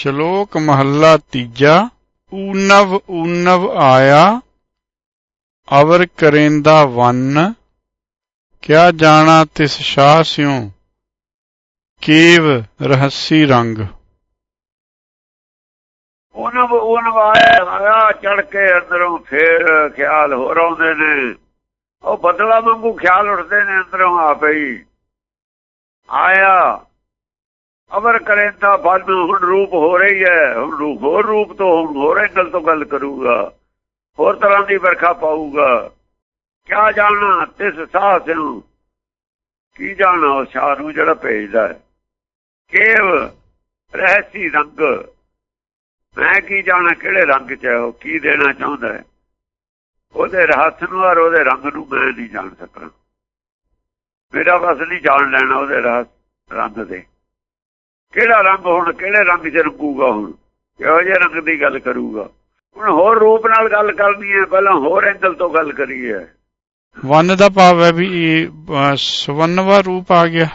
ਸ਼ਲੋਕ ਮਹੱਲਾ ਤੀਜਾ, ਊਨਵ ਊਨਵ ਆਇਆ, ਅਵਰ ਕਰੇਂਦਾ ਵੰਨ, ਕਿਆ ਜਾਣਾ ਤਿਸ ਸ਼ਾਹ ਸਿਉ, ਕੇਵ ਰਹੱਸੀ ਰੰਗ। ਉਹਨਾਂ ਉਹਨਾਂ ਆਇਆ ਆਇਆ ਚੜ ਕੇ ਅੰਦਰੋਂ ਫੇਰ ਖਿਆਲ ਹੋਰ ਆਉਂਦੇ ਨੇ। ਉਹ ਬਦਲਾ ਵਾਂਗੂ ਖਿਆਲ ਉੱਠਦੇ ਨੇ ਅੰਦਰੋਂ ਆਪੇ ਹੀ। ਆਇਆ ਅਮਰ ਕਰੇ ਤਾਂ ਬਾਦ ਹੁਣ ਰੂਪ ਹੋ ਰਹੀ ਹੈ। ਹੁਣ ਰੂਪ ਹੋਰ ਰੂਪ ਤੋਂ ਹੁਣ ਹੋਰ ਐਂਗਲ ਤੋਂ ਗੱਲ ਕਰੂਗਾ। ਹੋਰ ਤਰ੍ਹਾਂ ਦੀ ਵਰਖਾ ਪਾਊਗਾ। ਕਿਆ ਜਾਣਨਾ? ਤਿਸ ਸਾਹ ਨੂੰ ਕੀ ਜਾਣਨਾ? ਉਹ ਸ਼ਾਹ ਨੂੰ ਜਿਹੜਾ ਭੇਜਦਾ ਹੈ। ਕੇਵ ਰਹਿਸੀ ਰੰਗ। ਮੈਂ ਕੀ ਜਾਣਾ ਕਿਹੜੇ ਰੰਗ ਚ ਹੈ? ਉਹ ਕੀ ਦੇਣਾ ਚਾਹੁੰਦਾ ਹੈ? ਉਹਦੇ ਰਹੱਸ ਨੂੰ ਔਰ ਉਹਦੇ ਰੰਗ ਨੂੰ ਮੈਂ ਨਹੀਂ ਜਾਣ ਸਕਦਾ। ਮੇਰਾ ਬਸ ਨਹੀਂ ਜਾਣ ਲੈਣਾ ਉਹਦੇ ਰਹੱਸ ਰੰਗ ਦੇ। ਕਿਹੜਾ ਰੰਗ ਹੁਣ ਕਿਹੜੇ ਰੰਗ ਚ ਰੰਗੂਗਾ ਹੁਣ? ਕਿਹੋ ਜਿਹੇ ਰੰਗ ਦੀ ਗੱਲ ਕਰੂਗਾ? ਹੁਣ ਹੋਰ ਰੂਪ ਨਾਲ ਗੱਲ ਕਰਨੀ ਹੈ ਪਹਿਲਾਂ ਹੋਰ ਐਂਗਲ ਤੋਂ ਗੱਲ ਕਰੀਏ। ਵੰਨ ਦਾ ਭਾਵ ਹੈ ਵੀ ਇਹ ਸਵੰਨਵਾ ਰੂਪ ਆ ਗਿਆ।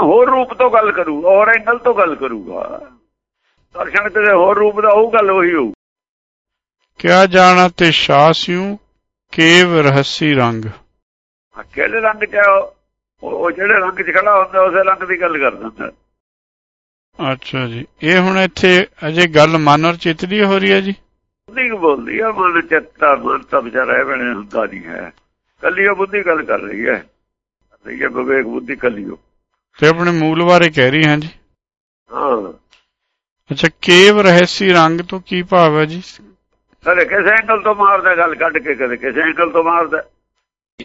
ਹੋਰ ਰੂਪ ਤੋਂ ਗੱਲ ਕਰੂ ਹੋਰ ਐਂਗਲ ਤੋਂ ਗੱਲ ਕਰੂਗਾ। ਦਰਸ਼ਨ ਤੇ ਹੋਰ ਰੂਪ ਦਾ ਉਹ ਗੱਲ ਉਹੀ ਹੋਊ। ਕਿਆ ਜਾਣਾ ਤੇ ਸ਼ਾਹ ਸਿਉ ਕੇਵ ਰਹੱਸੀ ਰੰਗ। ਕਿਹੜੇ ਰੰਗ ਚ ਉਹ ਜਿਹੜੇ ਰੰਗ ਚ ਖੜਾ ਹੁੰਦਾ ਉਸੇ ਰੰਗ ਦੀ ਗੱਲ ਕਰ ਦਿੰਦਾ। ਅੱਛਾ ਜੀ। ਇਹ ਹੁਣ ਇੱਥੇ ਅਜੇ ਗੱਲ ਮਨ ਔਰ ਚਿੱਤ ਦੀ ਹੋ ਰਹੀ ਹੈ ਜੀ? ਬੁੱਧੀ ਬੋਲਦੀ ਆ ਮਨ ਚਿੱਤਾ ਮਨ ਤਾਂ ਵਿਚਾਰਾ ਇਹ ਵੇਲੇ ਹੁੰਦਾ ਨਹੀਂ ਹੈ। ਕੱਲੀ ਉਹ ਬੁੱਧੀ ਗੱਲ ਕਰ ਰਹੀ ਹੈ। ਰਹੀ ਹੈ ਵਿਵੇਕ ਬੁੱਧੀ ਕੱਲੀ ਉਹ। ਤੇ ਆਪਣੇ ਮੂਲ ਬਾਰੇ ਕਹਿ ਰਹੀ ਹਾਂ ਜੀ। ਹਾਂ। ਅੱਛਾ ਕੇਵ ਰਹੱਸੀ ਰੰਗ ਤੋਂ ਕੀ ਭਾਵ ਹੈ ਜੀ? ਕਦੇ ਕਿਸੇ ਐਂਗਲ ਤੋਂ ਮਾਰਦਾ ਗੱਲ ਕੱਢ ਕੇ ਕਦੇ ਕਿਸੇ ਐਂਗਲ ਤੋਂ ਮਾਰਦਾ।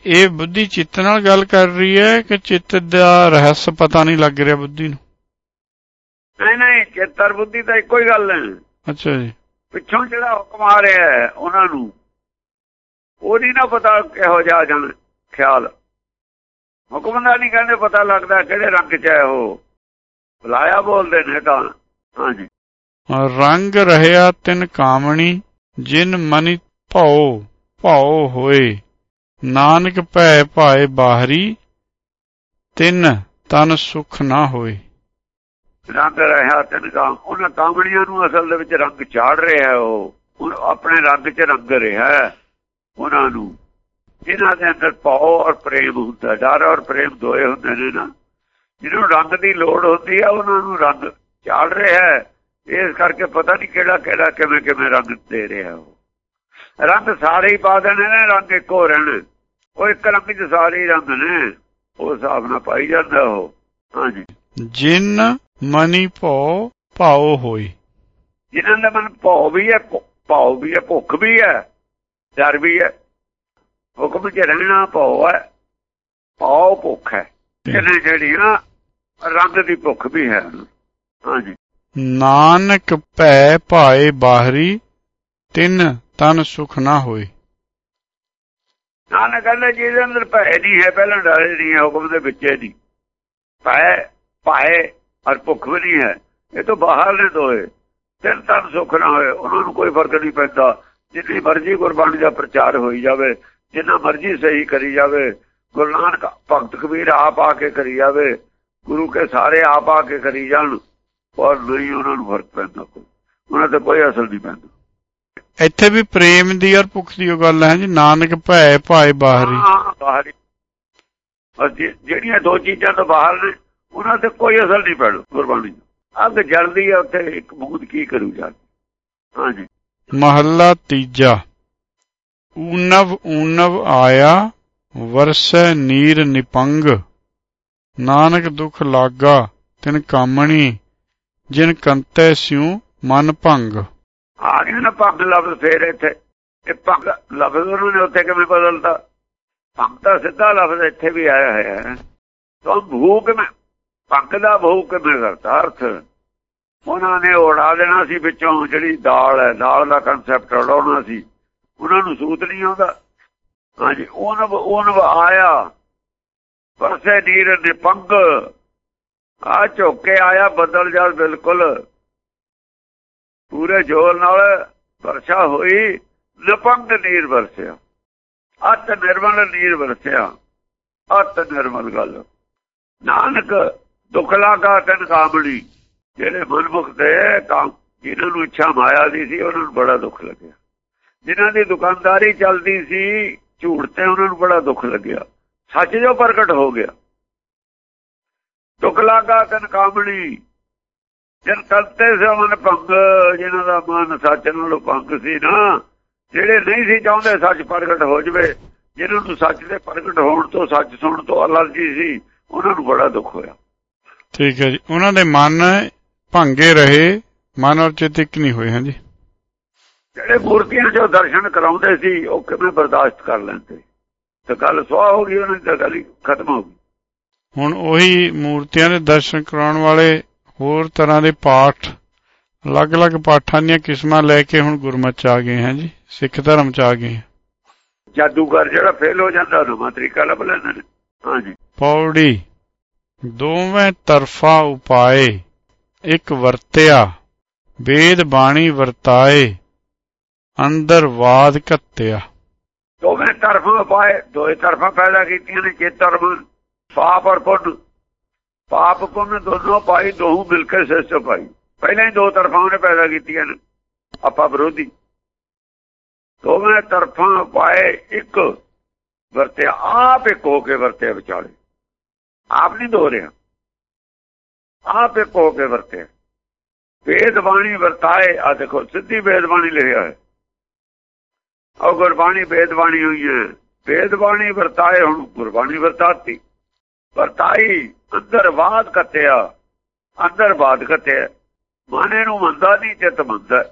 ਇਹ ਬੁੱਧੀ ਚਿੱਤ ਨਾਲ ਗੱਲ ਕਰ ਰਹੀ ਹੈ ਕਿ ਚਿੱਤ ਦਾ ਰਹੱਸ ਪਤਾ ਨਹੀਂ ਲੱਗ ਰਿਹਾ ਬੁੱਧੀ ਨੂੰ? ਨਹੀਂ ਨਹੀਂ ਚੇਤਰ ਬੁੱਧੀ ਤਾਂ ਇੱਕੋ ਹੀ ਗੱਲ ਹੈ ਅੱਛਾ ਜੀ। ਪਿੱਛੋਂ ਜਿਹੜਾ ਹੁਕਮ ਆ ਰਿਹਾ ਹੈ ਉਹਨਾਂ ਨੂੰ ਉਹ ਨਹੀਂ ਨਾ ਪਤਾ ਕਿਹੋ ਜਿਹਾ ਜਨ ਖਿਆਲ। ਹੁਕਮ ਦਾ ਨਹੀਂ ਕਹਿੰਦੇ ਪਤਾ ਲੱਗਦਾ ਕਿਹੜੇ ਰੰਗ 'ਚ ਹੈ ਉਹ। ਬੁਲਾਇਆ ਬੋਲਦੇ ਨੇ ਤਾਂ। ਹਾਂਜੀ। ਰੰਗ ਰਹਿਆ ਤਿਨ ਕਾਮਣੀ ਜਿਨ ਮਨਿ ਭਉ ਭਉ ਹੋਏ। ਨਾਨਕ ਭੈ ਭਾਏ ਬਾਹਰੀ, ਤਿਨ ਤਨ ਸੁਖ ਨਾ ਹੋਏ। ਰੰਗ ਰਹਿਆ ਤਿੰਨ ਕਾਮ ਉਹਨਾਂ ਕਾਮਣੀਆਂ ਨੂੰ ਅਸਲ ਦੇ ਵਿੱਚ ਰੰਗ ਚਾੜ ਰਿਹਾ ਉਹ। ਆਪਣੇ ਰੰਗ 'ਚ ਰੰਗ ਰਿਹਾ ਉਹਨਾਂ ਨੂੰ। ਜਿਨ੍ਹਾਂ ਦੇ ਅੰਦਰ ਭਉ ਔਰ ਪ੍ਰੇਮ ਹੁੰਦਾ, ਡਰ ਔਰ ਪ੍ਰੇਮ ਦੋਏ ਹੁੰਦੇ ਨੇ ਨਾ। ਜਿਹਨੂੰ ਰੰਗ ਦੀ ਲੋੜ ਹੁੰਦੀ ਆ, ਉਹਨਾਂ ਨੂੰ ਰੰਗ ਚਾੜ ਰਿਹਾ ਇਸ ਕਰਕੇ ਪਤਾ ਨਹੀਂ ਕਿਹੜਾ ਕਿਹੜਾ ਕਿਵੇਂ ਕਿਵੇਂ ਰੰਗ ਦੇ ਰਿਹਾ ਉਹ। ਰੰਗ ਸਾਰੇ ਹੀ ਪਾ ਦੇਣੇ ਨੇ ਰੰਗ ਇੱਕੋ ਰਹਿਣ। ਉਹ ਇੱਕ ਰੰਗ 'ਚ ਸਾਰੇ ਹੀ ਰੰਗ ਨੇ। ਉਹ ਹਿਸਾਬ ਨਾਲ ਪਾਈ ਜਾਂਦਾ ਉਹ। ਹਾਂਜੀ। ਜਿਨ ਮਨੀ ਭਉ ਭਾਉ ਹੋਈ। ਜਿਨ੍ਹਾਂ ਦਾ ਮਨ ਭਉ ਵੀ ਹੈ ਭਾਉ ਵੀ ਹੈ ਭੁੱਖ ਵੀ ਹੈ ਡਰ ਵੀ ਹੈ ਹੁਕਮ 'ਚ ਰਹਿਣਾ ਭਉ ਹੈ ਭਾਉ ਭੁੱਖ ਹੈ। ਇਹਨੇ ਜਿਹੜੀਆਂ ਰੰਗ ਦੀ ਭੁੱਖ ਵੀ ਹੈ। ਹਾਂਜੀ। ਨਾਨਕ ਭੈ ਭਾਏ ਬਾਹਰੀ ਤਿੰਨ ਤਨ ਸੁਖ ਨਾ ਹੋਏ। ਨਾਨਕ ਕਹਿੰਦਾ ਜਿਹਦੇ ਅੰਦਰ ਭੈ ਨਹੀਂ ਹੈ, ਪਹਿਲਾਂ ਡਰੇ ਨਹੀਂ ਹੈ, ਹੁਕਮ ਦੇ ਵਿੱਚ ਨਹੀਂ। ਭੈ, ਭਾਏ ਔਰ ਭੁੱਖ ਵੀ ਨਹੀਂ ਹੈ। ਇਹ ਤਾਂ ਬਾਹਰ ਨੇ ਦੋਏ ਤਿੰਨ ਤਨ ਸੁਖ ਨਾ ਹੋਏ, ਉਹਨਾਂ ਨੂੰ ਕੋਈ ਫ਼ਰਕ ਨਹੀਂ ਪੈਂਦਾ। ਜਿੰਨੀ ਮਰਜ਼ੀ ਗੁਰਬਾਣੀ ਦਾ ਪ੍ਰਚਾਰ ਹੋਈ ਜਾਵੇ, ਜਿੰਨਾ ਮਰਜ਼ੀ ਸਹੀ ਕਰੀ ਜਾਵੇ, ਗੁਰੂ ਨਾਨਕ ਭਗਤ ਕਬੀਰ ਆਪ ਆ ਕੇ ਕਰੀ ਜਾਵੇ, ਗੁਰੂ ਕੇ ਸਾਰੇ ਆਪ ਆ ਕੇ ਕਰੀ ਜਾਣ ਔਰ ਨਹੀਂ ਉਹਨਾਂ ਨੂੰ ਫ਼ਰਕ ਪੈਂਦਾ ਕੋਈ। ਉਹਨਾਂ ਤੇ ਕੋਈ ਅਸਰ ਨਹੀਂ ਪੈਂਦਾ। ਇੱਥੇ ਵੀ ਪ੍ਰੇਮ ਦੀ ਔਰ ਭੁੱਖ ਦੀ ਉਹ ਗੱਲ ਹੈ ਜੀ ਨਾਨਕ ਭੈ ਭਾਏ ਬਾਹਰੀ। ਹਾਂ ਬਾਹਰੀ। ਜਿਹੜੀਆਂ ਦੋ ਚੀਜ਼ਾਂ ਤੋਂ ਬਾਹਰ ਨੇ ਉਹਨਾਂ ਤੇ ਕੋਈ ਅਸਰ ਨਹੀਂ ਪੈਣਾ ਗੁਰਬਾਣੀ ਅੱਗ ਜਲਦੀ ਹੈ ਉੱਥੇ ਇੱਕ ਬੂਦ ਕੀ ਕਰੂ ਜਾ ਹਾਂਜੀ। ਮਹੱਲਾ ਤੀਜਾ। ਊਨਵ ਊਨਵ ਆਇਆ ਵਰਸੈ ਨੀਰ ਨਿਪੰਗ। ਨਾਨਕ ਦੁਖ ਲਾਗਾ ਤਿਨ ਕਾਮਣੀ ਜਿਨ ਕੰਤੈ ਸਿਉ ਮਨ ਭੰਗ। ਆ ਗਿਆ ਨਾ ਪੱਗ ਲਫ਼ਜ਼ ਫੇਰ ਇੱਥੇ। ਇਹ ਪੱਗ ਲਫ਼ਜ਼ ਉਹਨਾਂ ਉੱਥੇ ਕਿਵੇਂ ਬਦਲਤਾ ਪੱਗ ਤਾਂ ਸਿੱਧਾ ਲਫ਼ਜ਼ ਇੱਥੇ ਵੀ ਆਇਆ ਹੋਇਆ ਹੈ। ਤਾਂ ਭੂਕ ਮੈਂ ਪੱਗ ਦਾ ਭੂਕ ਕਿਵੇਂ ਕਰਤਾ ਅਰਥ। ਉਹਨਾਂ ਨੇ ਉਡਾ ਦੇਣਾ ਸੀ ਵਿੱਚੋਂ ਜਿਹੜੀ ਦਾਲ ਹੈ। ਦਾਲ ਦਾ ਕਨਸੈਪਟ ਉਡਾਉਣਾ ਸੀ। ਉਹਨਾਂ ਨੂੰ ਸੂਤ ਨਹੀਂ ਆਉਂਦਾ। ਹਾਂਜੀ ਉਹਨਾਂ ਉਹਨਾਂ ਆਇਆ। ਪਰਸੇ ਨੀਰ ਨੇ ਪੰਗ ਆ ਝੋਕੇ ਆਇਆ ਬਦਲ ਜਾ ਬਿਲਕੁਲ। ਪੂਰੇ ਜੋਰ ਨਾਲ ਵਰਸ਼ਾ ਹੋਈ ਨਪੰਗ ਨੀਰ ਵਰਸਿਆ। ਅਤ ਨਿਰਮਲ ਨੀਰ ਵਰਸਿਆ। ਅਤ ਨਿਰਮਲ ਗੱਲ। ਨਾਨਕ ਦੁਖ ਲਾਗਾ ਤਨ ਕਾਮੜੀ ਜਿਹੜੇ ਮਨਮੁਖ ਤੇ ਕੰਮ ਜਿਨ੍ਹਾਂ ਨੂੰ ਇੱਛਾ ਮਾਇਆ ਦੀ ਸੀ, ਉਹਨਾਂ ਨੂੰ ਬੜਾ ਦੁੱਖ ਲੱਗਿਆ। ਜਿਨ੍ਹਾਂ ਦੀ ਦੁਕਾਨਦਾਰੀ ਚੱਲਦੀ ਸੀ, ਝੂਠ ਤੇ ਉਹਨਾਂ ਨੂੰ ਬੜਾ ਦੁੱਖ ਲੱਗਿਆ। ਸੱਚ ਜੋ ਪ੍ਰਗਟ ਹੋ ਗਿਆ। ਦੁੱਖ ਲਾਗਾ ਤਨ ਕਾਮਣੀ ਜਨ ਕਰਤੇ ਸੇ ਮਨ ਭੰਗ ਜਿਨ੍ਹਾਂ ਦਾ ਮਨ ਸੱਚ ਨਾਲ ਭੰਗ ਸੀ ਨਾ ਜਿਹੜੇ ਨਹੀਂ ਸੀ ਚਾਹੁੰਦੇ ਸੱਚ ਪ੍ਰਗਟ ਹੋ ਜਵੇ ਜਿਨ੍ਹਾਂ ਨੂੰ ਸੱਚ ਦੇ ਪ੍ਰਗਟ ਹੋਣ ਤੋਂ ਸੱਚ ਸੁਣਨ ਤੋਂ ਅਲਰਜੀ ਸੀ ਉਹਨਾਂ ਨੂੰ ਬੜਾ ਦੁੱਖ ਹੋਇਆ। ਠੀਕ ਹੈ ਜੀ। ਉਹਨਾਂ ਦੇ ਮਨ ਭੰਗੇ ਰਹੇ ਮਨ ਔਰ ਚਿੱਤ ਇੱਕ ਨਹੀਂ ਹੋਏ ਹਾਂਜੀ? ਜਿਹੜੇ ਮੂਰਤੀਆਂ 'ਚੋਂ ਦਰਸ਼ਨ ਕਰਾਉਂਦੇ ਸੀ ਉਹ ਕਿਵੇਂ ਬਰਦਾਸ਼ਤ ਕਰ ਲੈਂਦੇ? ਤੇ ਗੱਲ ਸਵਾਹ ਹੋ ਗਈ ਉਹਨਾਂ ਦੀ ਗੱਲ ਖਤਮ ਹੋ ਗਈ। ਹੁਣ ਉਹੀ ਮੂਰਤੀਆਂ ਦੇ ਦਰਸ਼ਨ ਕਰਾਉਣ ਵਾਲੇ ਹੋਰ ਤਰ੍ਹਾਂ ਦੇ ਪਾਠ ਅਲੱਗ-ਅਲੱਗ ਪਾਠਾਂ ਦੀਆਂ ਕਿਸਮਾਂ ਲੈ ਕੇ ਹੁਣ ਗੁਰਮਤਿ 'ਚ ਆ ਗਏ ਹਾਂ ਜੀ ਸਿੱਖ ਧਰਮ 'ਚ ਆ ਗਏ। ਜਾਦੂਗਰ ਜਿਹੜਾ ਫੇਲ ਹੋ ਜਾਂਦਾ ਨਵਾਂ ਤਰੀਕਾ ਲੱਭ ਲੈਂਦੇ ਨੇ। ਹਾਂਜੀ ਪੌੜੀ ਦੋਵੇਂ ਤਰਫਾ ਉਪਾਏ ਇੱਕ ਵਰਤਿਆ ਵੇਦ ਬਾਣੀ ਵਰਤਾਏ ਅੰਦਰ ਵਾਦ ਘੱਤਿਆ। ਦੋਵੇਂ ਤਰਫਾਂ ਪਾਏ ਦੋਏ ਤਰਫਾਂ ਪੈਦਾ ਕੀਤੀਆਂ ਨੇ ਚੇ ਧਰਮ ਪਾਪ ਔਰ ਪੁੰਨ। ਪਾਪ ਪੁੰਨ ਦੋਨੋਂ ਪਾਈ ਦੋਹੂ ਮਿਲ ਕੇ ਸਿਸਟ ਪਾਈ ਪਹਿਲਾਂ ਹੀ ਦੋ ਤਰਫਾਂ ਨੇ ਪੈਦਾ ਕੀਤੀਆਂ ਨੇ ਆਪਾਂ ਵਿਰੋਧੀ ਦੋਵੇਂ ਤਰਫਾਂ ਪਾਏ ਇੱਕ ਵਰਤਿਆ ਆਪ ਇੱਕ ਹੋ ਕੇ ਵਰਤਿਆ ਵਿਚਾਲੇ ਆਪ ਨਹੀਂ ਦੋ ਰਿਹਾ ਆਪ ਇੱਕ ਹੋ ਕੇ ਵਰਤਿਆ ਵੇਦ ਬਾਣੀ ਵਰਤਾਏ ਆ ਦੇਖੋ ਸਿੱਧੀ ਵੇਦ ਬਾਣੀ ਲਿਖਿਆ ਹੈ ਉਹ ਗੁਰਬਾਣੀ ਵੇਦ ਬਾਣੀ ਹੋਈ ਹੈ ਵੇਦ ਬਾਣੀ ਵਰਤਾਏ ਹੁਣ ਗੁਰਬਾਣੀ ਵਰਤਾਤੀ ਵਰਤਾਈ ਅੰਦਰ ਬਾਦ ਕੱਟਿਆ ਅੰਦਰ ਬਾਦ ਕੱਟਿਆ ਮਾਨੇ ਨੂੰ ਮੰਦਾ ਨਹੀਂ, ਚਿਤ ਮੰਦਾ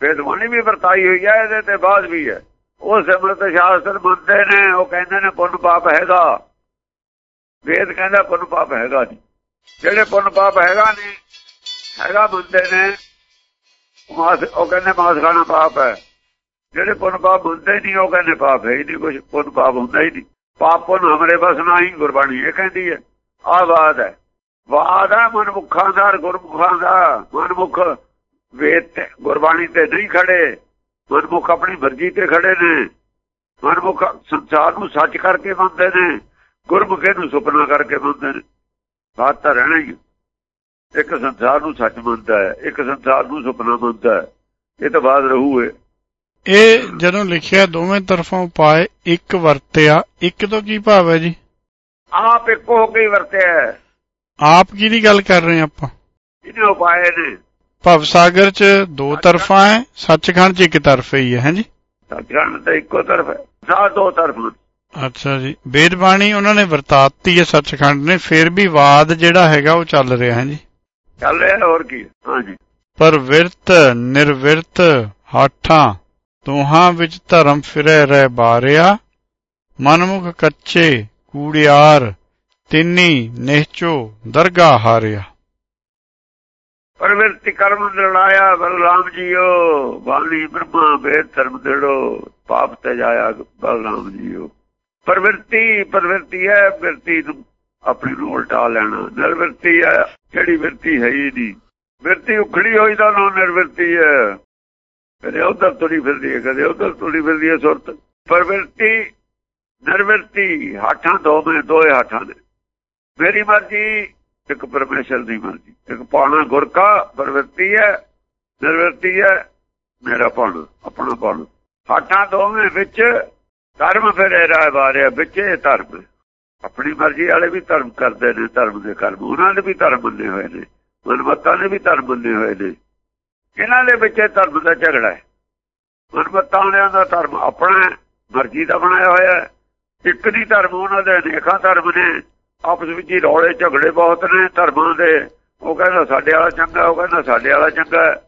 ਵੇਦ ਵੀ ਵਰਤਾਈ ਹੋਈ ਹੈ, ਇਹਦੇ ਤੇ ਬਾਅਦ ਵੀ ਹੈ। ਉਹ ਸਿਮਰਤ ਸ਼ਾਸਤਰ ਮੰਨਦੇ ਨੇ, ਉਹ ਕਹਿੰਦੇ ਨੇ ਪੁੰਨ ਪਾਪ ਹੈਗਾ। ਵੇਦ ਕਹਿੰਦਾ ਪੁੰਨ ਪਾਪ ਹੈਗਾ ਨਹੀਂ। ਜਿਹੜੇ ਪੁੰਨ ਪਾਪ ਹੈਗਾ ਨਹੀਂ ਹੈਗਾ ਮੰਨਦੇ ਨੇ, ਮਾਸ, ਉਹ ਕਹਿੰਦੇ ਮਾਸ ਖਾਣਾ ਪਾਪ ਹੈ। ਜਿਹੜੇ ਪੁੰਨ ਪਾਪ ਹੁੰਦੇ ਨਹੀਂ, ਉਹ ਕਹਿੰਦੇ ਪਾਪ ਹੈ ਹੀ ਨਹੀਂ। ਕੁਝ ਪੁੰਨ ਪਾਪ ਹੁੰਦਾ ਹੀ ਨਹੀਂ। ਪਾਪ ਪੁੰਨ ਹਮਰੇ ਬਸ ਨਾ ਹੀ ਗੁਰਬਾਣੀ ਇਹ ਕਹਿੰਦੀ ਹੈ। ਆਹ ਹੈ। ਵਾਦ ਹੈ ਮਨਮੁਖਾਂ ਦਾ ਗੁਰਮੁਖਾਂ ਦਾ। ਮਨਮੁਖ ਵੇਦ ਗੁਰਬਾਣੀ ਤੇ ਨਹੀਂ ਖੜੇ। ਮਨਮੁਖ ਆਪਣੀ ਮਰਜ਼ੀ ਤੇ ਖੜੇ ਨੇ। ਮਨਮੁਖ ਸੰਸਾਰ ਨੂੰ ਸੱਚ ਕਰਕੇ ਮੰਨਦੇ ਨੇ। ਗੁਰਮੁਖੇ ਨੂੰ ਸੁਪਨਾ ਕਰਕੇ ਮੰਨਦੇ ਨੇ। ਬਾਤ ਤਾਂ ਰਹਿਣਾ ਹੀ ਇੱਕ ਸੰਸਾਰ ਨੂੰ ਸੱਚ ਮੰਨਦਾ ਹੈ, ਇੱਕ ਸੰਸਾਰ ਨੂੰ ਸੁਪਨਾ ਮੰਨਦਾ ਹੈ। ਇਹ ਤਾਂ ਬਾਤ ਰਹੂ ਹੈ। ਇਹ ਜਦੋਂ ਲਿਖਿਆ ਦੋਵੇਂ ਤਰਫੋਂ ਉਪਾਏ ਇੱਕ ਵਰਤਿਆ, ਇੱਕ ਤੋਂ ਕੀ ਭਾਵ ਹੈ ਜੀ? ਆਪ ਇੱਕ ਹੋ ਕੇ ਵਰਤਿਆ ਆਪ ਕੀ ਦੀ ਗੱਲ ਕਰ ਰਹੇ ਆਪਾਂ? ਇਹਨੇ ਉਪਾਏ ਨੇ। ਭਵ ਸਾਗਰ 'ਚ ਦੋ ਤਰਫਾਂ ਹੈ ਸੱਚਖੰਡ 'ਚ ਇੱਕ ਤਰਫ ਹੀ ਹੈ ਹਾਂਜੀ? ਸੱਚਖੰਡ ਤਾਂ ਇੱਕੋ ਤਰਫ ਹੈ। ਸਾਹ ਦੋ ਤਰਫ ਅੱਛਾ ਜੀ। ਵੇਦ ਬਾਣੀ ਉਹਨਾਂ ਨੇ ਵਰਤਾਤੀ ਹੈ ਸੱਚਖੰਡ ਨੇ ਫਿਰ ਵੀ ਵਾਦ ਜਿਹੜਾ ਹੈਗਾ ਉਹ ਚੱਲ ਰਿਹਾ ਹੈ ਜੀ ਚੱਲ ਰਿਹਾ ਹੋਰ ਕੀ? ਹਾਂਜੀ। ਪਰ ਵਿਰਤ ਨਿਰਵਿਰਤ ਹਾਠਾਂ ਦੋਹਾਂ ਵਿੱਚ ਧਰਮ ਫਿਰੈ ਰਹਿ ਬਾਰਿਆ ਮਨਮੁਖ ਕੱਚੇ ਕੂੜਿਆਰ, ਤਿੰਨੀ, ਨਿਹਚੋ, ਦਰਗਾ ਹਾਰਿਆ। ਪਰਵਿਰਤੀ ਕਰਮ ਲੜਾਇਆ ਬਲਰਾਮ ਜੀਓ ਬਾਣੀ ਬ੍ਰਹਮਾ ਵੇਦ ਧਰਮ ਦੇੜੋ, ਪਾਪ ਤੇ ਜਾਇਆ ਬਲਰਾਮ ਜੀਓ। ਪਰਵਿਰਤੀ ਪਰਵਿਰਤੀ ਹੈ, ਵਿਰਤੀ ਨੂੰ ਆਪਣੀ ਨੂੰ ਉਲਟਾ ਲੈਣਾ। ਨਿਰਵਿਰਤੀ ਹੈ, ਜਿਹੜੀ ਵਿਰਤੀ ਹੈ ਹੀ ਨਹੀਂ। ਵਿਰਤੀ ਉਖੜੀ ਹੋਈ ਤਾਂ ਨਾ ਨਿਰਵਿਰਤੀ ਹੈ। ਕਦੇ ਉਧਰ ਤੁਰੀ ਫਿਰਦੀ ਹੈ, ਕਦੇ ਉਧਰ ਤੁਰੀ ਫਿਰਦੀ ਹੈ ਸੁਰਤ। ਪਰਵਿਰਤੀ ਨਿਰਵਿਰਤੀ ਹਾਠਾਂ ਦੋਵੇਂ ਦੋਏ ਹਾਠਾਂ ਨੇ ਮੇਰੀ ਮਰਜ਼ੀ, ਇੱਕ ਪਰਮੇਸ਼ਰ ਦੀ ਮਰਜ਼ੀ। ਇੱਕ ਪਾਣਾ ਗੁਰ ਕਾ ਪਰਵਿਰਤੀ ਹੈ, ਨਿਰਵਿਰਤੀ ਹੈ, ਮੇਰਾ ਪਾਣਾ, ਆਪਣਾ ਪਾਣਾ। ਹਾਠਾਂ ਦੋਵੇਂ ਵਿੱਚ, ਧਰਮ ਫਿਰੇ ਰਾਹ ਬਾਰਿਆ ਵਿੱਚ ਇਹ ਧਰਮ ਆਪਣੀ ਮਰਜ਼ੀ ਵਾਲੇ ਵੀ ਧਰਮ ਕਰਦੇ ਨੇ, ਧਰਮ ਦੇ ਕਰਮ। ਉਹਨਾਂ ਦੇ ਵੀ ਧਰਮ ਮੰਨੇ ਹੋਏ ਨੇ, ਮਨਮਤਾਂ ਨੇ ਵੀ ਧਰਮ ਮੰਨੇ ਹੋਏ ਨੇ। ਇਹਨਾਂ ਦੇ ਵਿੱਚ ਧਰਮ ਦਾ ਝਗੜਾ ਹੈ। ਮਨਮਤਾਂ ਵਾਲਿਆਂ ਦਾ ਧਰਮ ਆਪਣਾ ਮਰਜ਼ੀ ਦਾ ਬਣਾਇਆ ਹੋਇਆ ਹੈ। ਇੱਕ ਨਹੀਂ ਧਰਮ ਉਹਨਾਂ ਦੇ ਅਨੇਕਾਂ ਧਰਮ ਨੇ ਆਪਸ ਵਿੱਚ ਹੀ ਰੌਲੇ ਝਗੜੇ ਬਹੁਤ ਨੇ ਧਰਮਾਂ ਦੇ। ਉਹ ਕਹਿੰਦਾ ਸਾਡੇ ਵਾਲਾ ਚੰਗਾ, ਉਹ ਕਹਿੰਦਾ ਸਾਡੇ ਵਾਲਾ ਚੰਗਾ।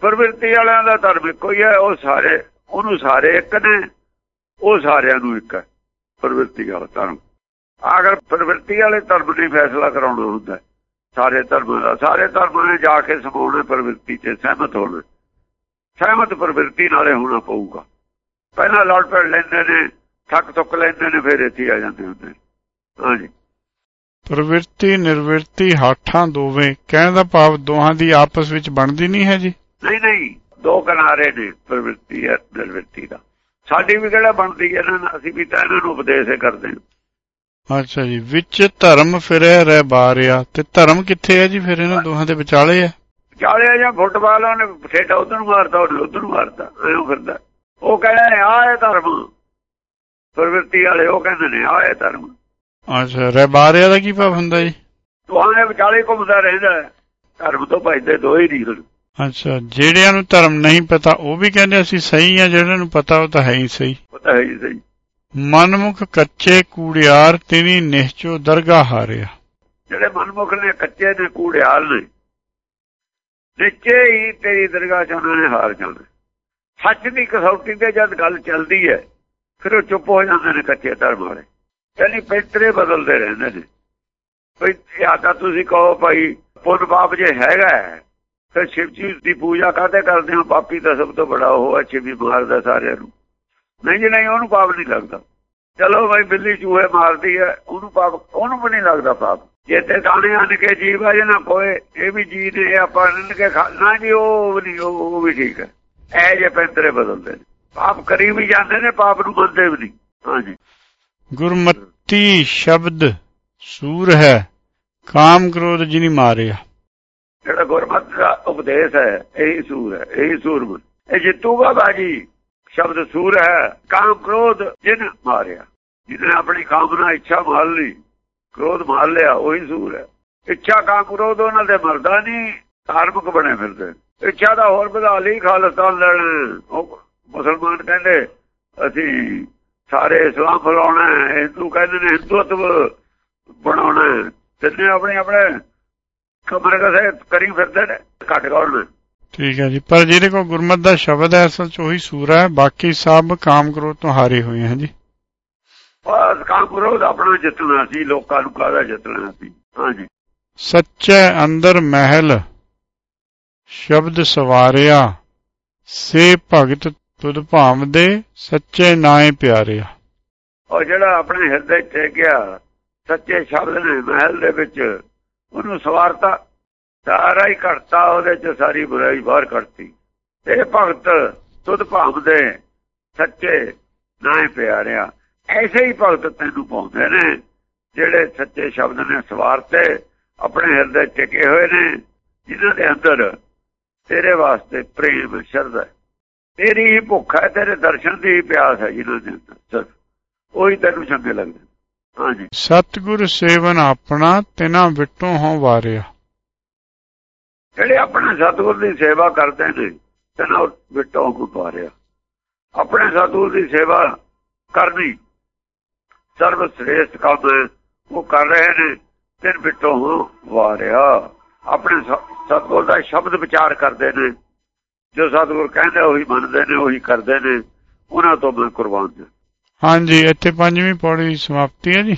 ਪ੍ਰਵਿਰਤੀ ਵਾਲਿਆਂ ਦਾ ਧਰਮ ਇੱਕੋ ਹੀ ਹੈ, ਉਹ ਸਾਰੇ, ਉਹਨੂੰ ਸਾਰੇ ਇੱਕ ਨੇ, ਉਹ ਸਾਰਿਆਂ ਨੂੰ ਇੱਕ ਹੈ। ਪ੍ਰਵਿਰਤੀ ਵਾਲਾ ਧਰਮ। ਅਗਰ ਪ੍ਰਵਿਰਤੀ ਵਾਲੇ ਧਰਮ ਨੇ ਫੈਸਲਾ ਕਰਾਉਣਾ ਹੁੰਦਾ, ਸਾਰੇ ਧਰਮਾਂ ਦਾ, ਸਾਰੇ ਧਰਮਾਂ ਨੇ ਜਾ ਕੇ ਸਮਾਉਣੇ ਪ੍ਰਵਿਰਤੀ ਤੇ ਸਹਿਮਤ ਹੋਣਾ। ਸਹਿਮਤ ਪ੍ਰਵਿਰਤੀ ਨਾਲੇ ਹੋਣਾ ਪਊਗਾ। ਪਹਿਲਾਂ ਲੜ ਪੜ ਲੈਂਦੇ ਨੇ ਥੱਕ ਤੁੱਕ ਲੈਂਦੇ ਨੇ ਫਿਰ ਇੱਥੇ ਆ ਜਾਂਦੇ ਹੁੰਦੇ ਹਾਂਜੀ। ਪ੍ਰਵਿਰਤੀ ਨਿਰਵਿਰਤੀ ਹਾਠਾਂ ਦੋਵੇਂ ਕਹਿਣ ਦਾ ਭਾਵ ਦੋਹਾਂ ਦੀ ਆਪਸ ਵਿੱਚ ਬਣਦੀ ਨਹੀਂ ਹੈ ਜੀ? ਨਹੀਂ ਨਹੀਂ। ਦੋ ਕਿਨਾਰੇ ਨੇ ਪ੍ਰਵਿਰਤੀ ਹੈ ਨਿਰਵਿਰਤੀ ਦਾ। ਸਾਡੀ ਵੀ ਕਿਹੜਾ ਬਣਦੀ ਹੈ ਨਾ ਅਸੀਂ ਵੀ ਤਾਂ ਇਹਨਾਂ ਨੂੰ ਉਪਦੇਸ਼ ਕਰਦੇ ਹਾਂ। ਅੱਛਾ ਜੀ। ਵਿੱਚ ਧਰਮ ਫਿਰੇ ਰਹਿ ਬਾਰਿਆ ਤੇ ਧਰਮ ਕਿੱਥੇ ਹੈ ਜੀ ਫਿਰ ਇਹਨਾਂ ਦੋਹਾਂ ਦੇ ਵਿਚਾਲੇ ਹੈ? ਚਾਲਿਆ ਜਾਂ ਫੁੱਟਬਾਲ ਉਹਨੇ ਠੇਡਾ ਉਧਰ ਨੂੰ ਮਾਰਦਾ ਉਧਰ ਨੂੰ ਮਾਰਦਾ ਐਂ ਫਿਰਦਾ। ਉਹ ਕਹਿੰਦਾ ਆ ਇਹ ਧਰਮ। ਪ੍ਰਵਿਰਤੀ ਵਾਲੇ ਉਹ ਕਹਿੰਦੇ ਨੇ ਆ ਇਹ ਧਰਮ। ਅੱਛਾ ਰਹਿ ਬਾਰਿਆ ਦਾ ਕੀ ਭਾਵ ਹੁੰਦਾ ਜੀ? ਦੇ ਵਿਚਾਲੇ ਘੁੰਮਦਾ ਰਹਿੰਦਾ ਹੈ। ਧਰਮ ਤੋਂ ਭਜਦੇ ਦੋ ਹੀ ਨਹੀਂ ਅੱਛਾ ਜਿਹੜਿਆਂ ਨੂੰ ਧਰਮ ਨਹੀਂ ਪਤਾ ਉਹ ਵੀ ਕਹਿੰਦੇ ਅਸੀਂ ਸਹੀ ਆ ਜਿਹੜਿਆਂ ਨੂੰ ਪਤਾ ਉਹ ਤਾਂ ਹੈ ਹੀ ਸਹੀ। ਪਤਾ ਹੈ ਜੀ ਸਹੀ। ਮਨਮੁਖ ਕੱਚੇ ਕੂੜਿਆਰ ਤਿਨੀ ਨਿਹਚੋ ਦਰਗਾਹ ਹਾਰਿਆ। ਜਿਹੜੇ ਮਨਮੁਖ ਨੇ ਕੱਚੇ ਨੇ ਕੂੜਿਆਲ ਨੇ ਨਿੱਚੇ ਹੀ ਤੇਰੀ ਦਰਗਾਹ ਚ ਉਹਨਾਂ ਨੇ ਹਾਰ ਜਾਣਾ। ਸੱਚ ਦੀ ਕਸੌਟੀ ਤੇ ਜਦ ਗੱਲ ਚੱਲਦੀ ਹੈ ਫਿਰ ਉਹ ਚੁੱਪ ਹੋ ਜਾਂਦੇ ਨੇ ਕੱਚੇ ਧਰਮ ਵਾਲੇ। ਯਾਨੀ ਪੈਂਤਰੇ ਬਦਲਦੇ ਰਹਿੰਦੇ ਨੇ। ਭਈ ਜਾਂ ਤੁਸੀਂ ਕਹੋ ਭਾਈ, ਪੁੰਨ ਪਾਪ ਜੇ ਹੈਗਾ ਫਿਰ ਸ਼ਿਵ ਜੀ ਦੀ ਪੂਜਾ ਕਾਹਦੇ ਕਰਦੇ ਹੋ ਪਾਪੀ ਤਾਂ ਸਭ ਤੋਂ ਬੜਾ ਉਹ ਹੈ ਸ਼ਿਵ ਮਾਰਦਾ ਸਾਰਿਆਂ ਨੂੰ। ਨਹੀਂ ਜੀ, ਨਹੀਂ, ਉਹਨੂੰ ਪਾਪ ਨਹੀਂ ਲੱਗਦਾ। ਚਲੋ ਭਾਈ ਬਿੱਲੀ ਚੂਹੇ ਮਾਰਦੀ ਹੈ, ਉਹਨੂੰ ਪਾਪ, ਉਹਨੂੰ ਵੀ ਨਹੀਂ ਲੱਗਦਾ ਪਾਪ। ਜੇ ਤੇ ਦਾਣੇ ਅੰਨ ਕੇ ਜੀਵ ਆ ਜਨਾ ਕੋਏ ਇਹ ਵੀ ਜੀ ਨੇ ਆਪਾਂ ਅੰਨ ਕੇ ਖਾਣਾ ਜੀ, ਉਹ ਵੀ ਨਹੀਂ, ਉਹ ਉਹ ਵੀ ਠੀਕ ਹੈ। ਐ ਜੇ ਪੈਂਤਰੇ ਬਦਲਦੇ ਨੇ। ਪਾਪ ਕਰੀ ਵੀ ਜਾਂਦੇ ਨੇ ਪਾਪ ਨੂੰ ਮੰਨਦੇ ਵੀ ਨਹੀਂ। ਹਾਂਜੀ। ਗੁਰਮਤੀ ਸ਼ਬਦ ਸੂਰ ਹੈ ਕਾਮ ਕ੍ਰੋਧ ਜਿਨੀ ਮਾਰਿਆ। ਜਿਹੜਾ ਗੁਰਮਤ ਦਾ ਉਪਦੇਸ਼ ਹੈ ਇਹੀ ਸੂਰ ਹੈ ਇਹੀ ਸੂਰਮਨ ਇਹ ਜਿੱਤੂਗਾ ਬਾਜੀ ਸ਼ਬਦ ਸੂਰ ਹੈ ਕਾਮ ਕ੍ਰੋਧ ਜਿਨ ਮਾਰਿਆ। ਜਿਹਨੇ ਆਪਣੀ ਕਾਮਨਾ ਇੱਛਾ ਮਾਰ ਲਈ ਕ੍ਰੋਧ ਮਾਰ ਲਿਆ ਉਹੀ ਸੂਰ ਹੈ। ਇੱਛਾ ਕਾਮ ਕ੍ਰੋਧ ਉਹਨਾਂ ਦੇ ਮਰਦਾ ਨਹੀਂ ਧਾਰਮਿਕ ਬਣੇ ਫਿਰਦੇ। ਇੱਛਾ ਦਾ ਹੋਰ ਵਧਾ ਲਈ ਖਾਲਸਤਾਨ ਲੈਣ। ਉਹ ਮੁਸਲਮਾਨ ਕਹਿੰਦੇ ਅਸੀਂ ਸਾਰੇ ਇਸਲਾਮ ਫਲਾਉਣਾ ਹੈ ਹਿੰਦੂ ਕਹਿੰਦੇ ਨੇ ਹਿੰਦੂਤਵ ਬਣਾਉਣਾ ਹੈ। ਤਿੰਨੇ ਆਪਣੇ ਆਪਣੇ ਕਮਰੇ ਕਸੇ ਕਰੀ ਫਿਰਦੇ ਨੇ ਘੱਟ ਗੌਰ ਠੀਕ ਹੈ ਜੀ ਪਰ ਜਿਹਦੇ ਕੋਲ ਗੁਰਮਤ ਦਾ ਸ਼ਬਦ ਹੈ ਅਸਲ ਚ ਉਹੀ ਸੂਰ ਹੈ ਬਾਕੀ ਸਭ ਕਾਮ ਕ੍ਰੋਧ ਤੋਂ ਹਾਰੇ ਹੋਏ ਹਨ ਜੀ। ਬਸ ਕੰਮ ਕਰੋ ਆਪਣਾ ਜਿੱਤਣਾ ਸੀ ਲੋਕਾਂ ਨੂੰ ਕਾਹਦਾ ਜਿੱਤਣਾ ਸੀ। ਹਾਂਜੀ। ਸੱਚੇ ਅੰਦਰ ਮਹਿਲ ਸ਼ਬਦ ਸਵਾਰਿਆ ਸੇ ਭਗਤ ਤੁਧ ਭਾਵਦੇ ਸੱਚੇ ਨਾਏ ਪਿਆਰਿਆ ਉਹ ਜਿਹੜਾ ਆਪਣੇ ਹਿਰਦੇ ਚ ਟੇਕਿਆ ਸੱਚੇ ਸ਼ਬਦ ਨੇ ਮਹਿਲ ਦੇ ਵਿੱਚ, ਉਹਨੂੰ ਸਵਾਰਤਾ। ਸਾਰਾ ਹੀ ਘਟਤਾ ਉਹਦੇ ਚ ਸਾਰੀ ਬੁਰਾਈ ਬਾਹਰ ਕੱਢਤੀ। ਇਹ ਭਗਤ ਤੁਧ ਭਾਵਦੇ ਸੱਚੇ ਨਾਏ ਪਿਆਰਿਆ ਐਸੇ ਹੀ ਭਗਤ ਤੈਨੂੰ ਪਾਉਂਦੇ ਨੇ, ਜਿਹੜੇ ਸੱਚੇ ਸ਼ਬਦ ਨੇ ਸਵਾਰਤੇ, ਆਪਣੇ ਹਿਰਦੇ ਟਿਕੇ ਹੋਏ ਨੇ, ਜਿਨ੍ਹਾਂ ਦੇ ਅੰਦਰ ਤੇਰੇ ਵਾਸਤੇ ਪ੍ਰੇਮ ਸ਼ਰਧਾ ਤੇਰੀ ਹੀ ਭੁੱਖ ਹੈ ਤੇਰੇ ਦਰਸ਼ਨ ਦੀ ਹੀ ਪਿਆਸ ਹੈ ਜਿਨ੍ਹਾਂ ਦੇ ਅੰਦਰ ਉਹੀ ਤੈਨੂੰ ਚੰਗੇ ਲੱਗਦੇ। ਹਾਂਜੀ। ਸਤਿਗੁਰ ਸੇਵਨ ਆਪਣਾ ਤਿਨਾ ਵਿਟੋਂ ਹੋ ਵਾਰਿਆ। ਜਿਹੜੇ ਆਪਣੇ ਸਤਿਗੁਰ ਦੀ ਸੇਵਾ ਕਰਦੇ ਨੇ ਤੈਨੂੰ ਵਿਟੋਂ ਕੋ ਪਾਰਿਆ ਆਪਣੇ ਸਤਿਗੁਰ ਦੀ ਸੇਵਾ ਕਰਨੀ ਸਰਵ ਸ੍ਰੇਸ਼ਟ ਕੰਮ ਹੈ, ਉਹ ਕਰ ਰਹੇ ਨੇ ਤਿੰਨ ਵਿਟੋਂ ਵਾਰਿਆ। ਆਪਣੇ ਸਤਿਗੁਰ ਦਾ ਸ਼ਬਦ ਵਿਚਾਰ ਕਰਦੇ ਨੇ ਜੋ ਸਤਿਗੁਰ ਕਹਿੰਦੇ, ਉਹੀ ਮੰਨਦੇ ਨੇ, ਉਹੀ ਕਰਦੇ ਨੇ। ਉਹਨਾਂ ਤੋਂ ਮੈਂ ਕੁਰਬਾਨ ਹਾਂ। ਹਾਂਜੀ, ਇੱਥੇ ਪੰਜਵੀਂ ਪੌੜੀ ਸਮਾਪਤੀ ਹੈ ਜੀ।